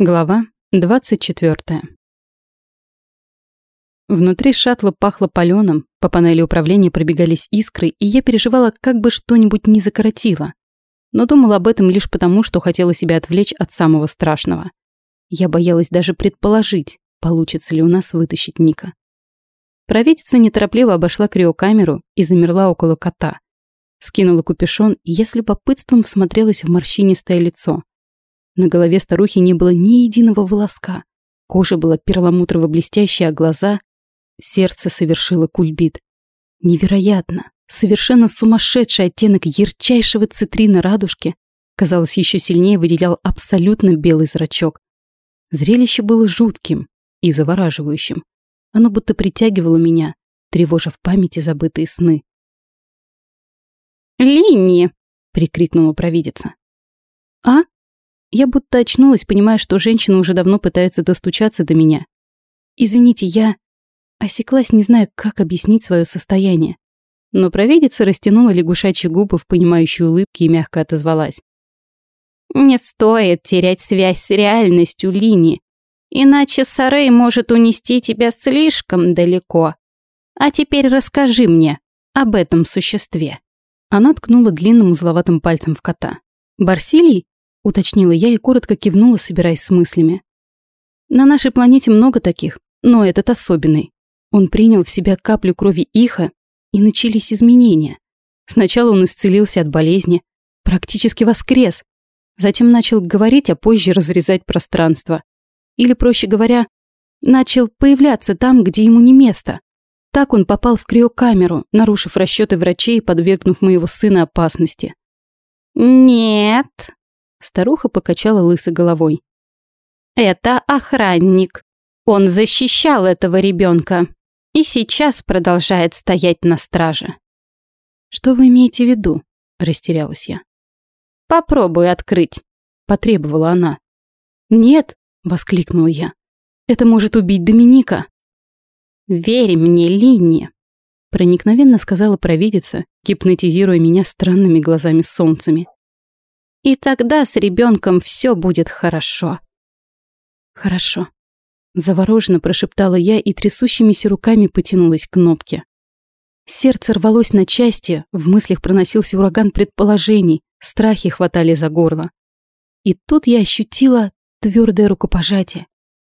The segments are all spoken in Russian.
Глава 24. Внутри шаттла пахло палёным, по панели управления пробегались искры, и я переживала, как бы что-нибудь не закоротило. Но думала об этом лишь потому, что хотела себя отвлечь от самого страшного. Я боялась даже предположить, получится ли у нас вытащить Ника. Провидица неторопливо обошла криокамеру и замерла около кота. Скинула капюшон, и я с любопытством всмотрелась в морщинистое лицо. На голове старухи не было ни единого волоска. Кожа была перламутрово-блестящая, а глаза... Сердце совершило кульбит. Невероятно! Совершенно сумасшедший оттенок ярчайшего цитрина радужки, казалось, еще сильнее выделял абсолютно белый зрачок. Зрелище было жутким и завораживающим. Оно будто притягивало меня, тревожа в памяти забытые сны. «Линни!» — прикрикнула провидица. «А?» Я будто очнулась, понимая, что женщина уже давно пытается достучаться до меня. «Извините, я...» Осеклась, не зная, как объяснить свое состояние. Но провидица растянула лягушачьи губы в понимающей улыбке и мягко отозвалась. «Не стоит терять связь с реальностью, Лини, иначе Сарей может унести тебя слишком далеко. А теперь расскажи мне об этом существе». Она ткнула длинным узловатым пальцем в кота. «Барсилий?» Уточнила я и коротко кивнула, собираясь с мыслями. На нашей планете много таких, но этот особенный. Он принял в себя каплю крови Иха, и начались изменения. Сначала он исцелился от болезни, практически воскрес. Затем начал говорить, а позже разрезать пространство. Или, проще говоря, начал появляться там, где ему не место. Так он попал в криокамеру, нарушив расчеты врачей и подвергнув моего сына опасности. «Нет», Старуха покачала лысой головой. «Это охранник. Он защищал этого ребенка и сейчас продолжает стоять на страже». «Что вы имеете в виду?» – растерялась я. «Попробуй открыть», – потребовала она. «Нет», – воскликнула я. «Это может убить Доминика». «Верь мне, Линни», – проникновенно сказала провидица, гипнотизируя меня странными глазами-солнцами. И тогда с ребенком все будет хорошо. Хорошо. Завороженно прошептала я и трясущимися руками потянулась к кнопке. Сердце рвалось на части, в мыслях проносился ураган предположений, страхи хватали за горло. И тут я ощутила твердое рукопожатие.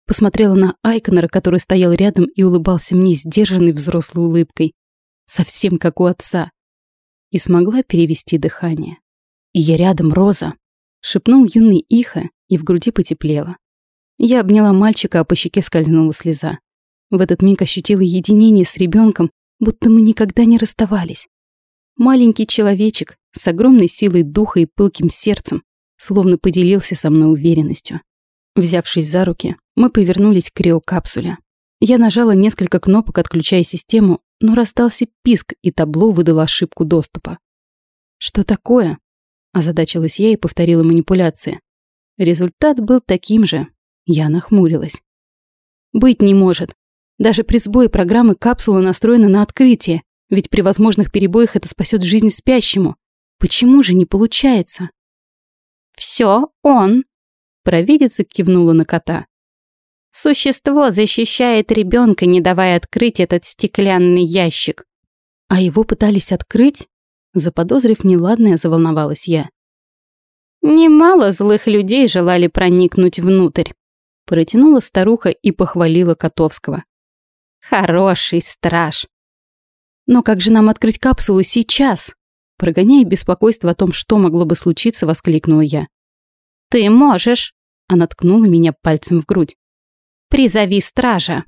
Посмотрела на Айконера, который стоял рядом и улыбался мне сдержанной взрослой улыбкой, совсем как у отца, и смогла перевести дыхание. «Я рядом, Роза!» — шепнул юный Иха, и в груди потеплело. Я обняла мальчика, а по щеке скользнула слеза. В этот миг ощутила единение с ребенком, будто мы никогда не расставались. Маленький человечек с огромной силой духа и пылким сердцем словно поделился со мной уверенностью. Взявшись за руки, мы повернулись к криокапсуле. Я нажала несколько кнопок, отключая систему, но раздался писк, и табло выдало ошибку доступа. «Что такое?» Озадачилась я и повторила манипуляции. Результат был таким же. Я нахмурилась. Быть не может. Даже при сбое программы капсула настроена на открытие, ведь при возможных перебоях это спасет жизнь спящему. Почему же не получается? Все он. Провидица кивнула на кота. Существо защищает ребенка, не давая открыть этот стеклянный ящик. А его пытались открыть? Заподозрив неладное, заволновалась я. Немало злых людей желали проникнуть внутрь. Протянула старуха и похвалила Котовского. Хороший страж. Но как же нам открыть капсулу сейчас? Прогоняя беспокойство о том, что могло бы случиться, воскликнула я. Ты можешь. Она ткнула меня пальцем в грудь. Призови стража.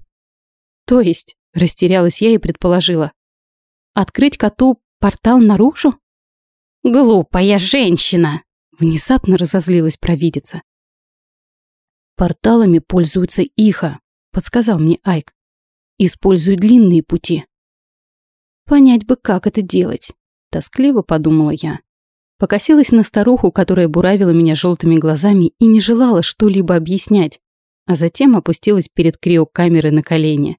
То есть, растерялась я и предположила. Открыть коту Портал наружу? Глупая женщина! Внезапно разозлилась провидица. Порталами пользуются Иха, подсказал мне Айк. Используют длинные пути. Понять бы, как это делать, тоскливо подумала я. Покосилась на старуху, которая буравила меня желтыми глазами и не желала что-либо объяснять, а затем опустилась перед криокамерой на колени.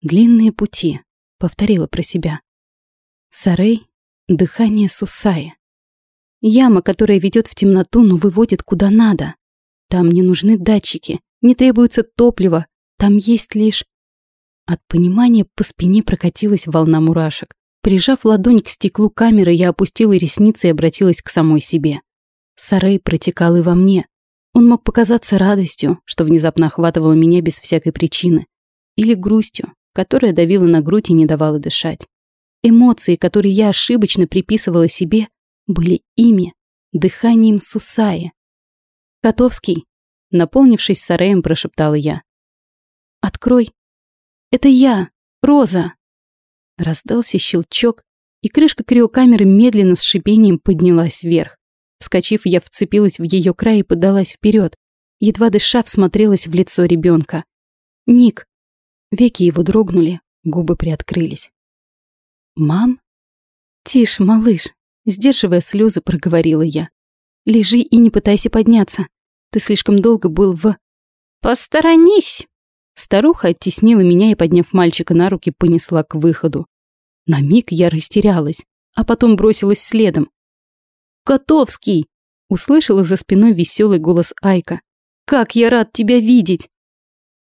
«Длинные пути», — повторила про себя. Сарей — дыхание Сусаи. Яма, которая ведет в темноту, но выводит куда надо. Там не нужны датчики, не требуется топлива, там есть лишь... От понимания по спине прокатилась волна мурашек. Прижав ладонь к стеклу камеры, я опустила ресницы и обратилась к самой себе. Сарей протекал и во мне. Он мог показаться радостью, что внезапно охватывало меня без всякой причины, или грустью, которая давила на грудь и не давала дышать. Эмоции, которые я ошибочно приписывала себе, были ими, дыханием Сусаи. «Котовский», наполнившись сараем, прошептала я. «Открой. Это я, Роза». Раздался щелчок, и крышка криокамеры медленно с шипением поднялась вверх. Вскочив, я вцепилась в ее край и подалась вперед. Едва дыша, всмотрелась в лицо ребенка. «Ник!» Веки его дрогнули, губы приоткрылись. «Мам?» «Тише, малыш!» Сдерживая слезы, проговорила я. «Лежи и не пытайся подняться. Ты слишком долго был в...» «Посторонись!» Старуха оттеснила меня и, подняв мальчика на руки, понесла к выходу. На миг я растерялась, а потом бросилась следом. «Котовский!» — услышала за спиной веселый голос Айка. «Как я рад тебя видеть!»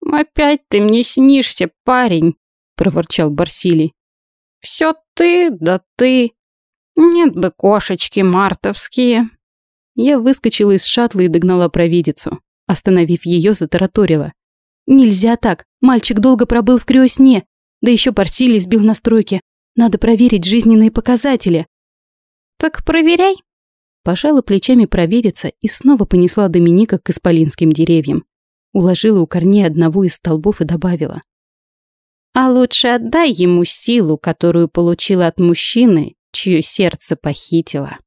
«Опять ты мне снишься, парень!» — проворчал Барсилий. «Все ты, да ты! Нет бы кошечки мартовские!» Я выскочила из шаттла и догнала провидицу. Остановив ее, затараторила. «Нельзя так. Мальчик долго пробыл в крёсне. Да еще Барсилий сбил настройки. Надо проверить жизненные показатели». «Так проверяй», Пожала плечами провидица и снова понесла Доминика к исполинским деревьям. Уложила у корней одного из столбов и добавила. «А лучше отдай ему силу, которую получила от мужчины, чье сердце похитила».